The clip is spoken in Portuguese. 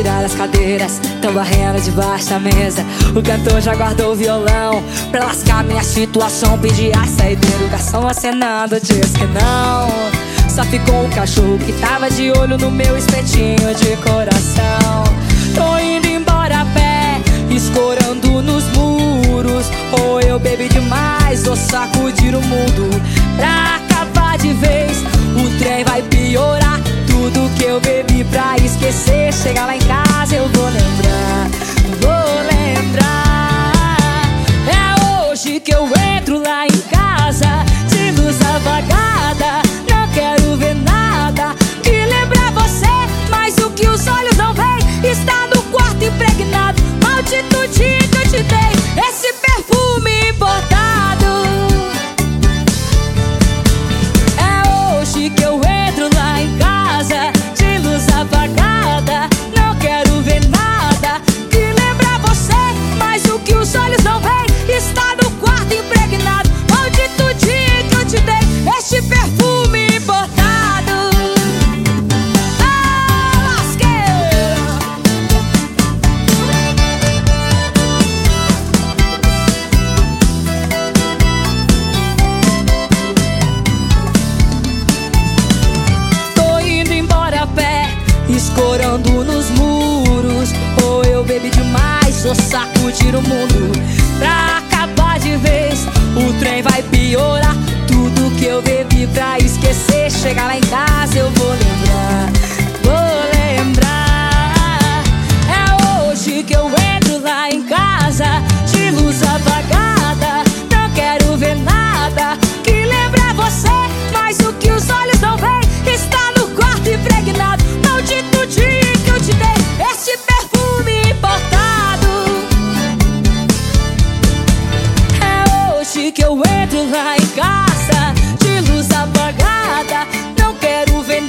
várias cadeiras Tão varrendo debaixo da mesa. O cantor já guardou o violão Pra lascar minha situação. Pedir a saideira O garçom acenando diz que não. Só ficou o cachorro que tava de olho No meu espetinho de coração. Tô indo embora a pé Escorando nos muros. Ou eu bebi demais Ou sacudir o mundo. Pra acabar de vez O trem vai piorar. Tudo que eu bebi pra esquecer. Chegar lá em casa eu vou escorando nos muros. Ou eu bebi demais, ou sacudir o mundo. Pra acabar de vez, o trem vai piorar. Tudo que eu bebi pra esquecer, chegar lá em casa. noite que eu entro lá em casa, de luz apagada, não quero ver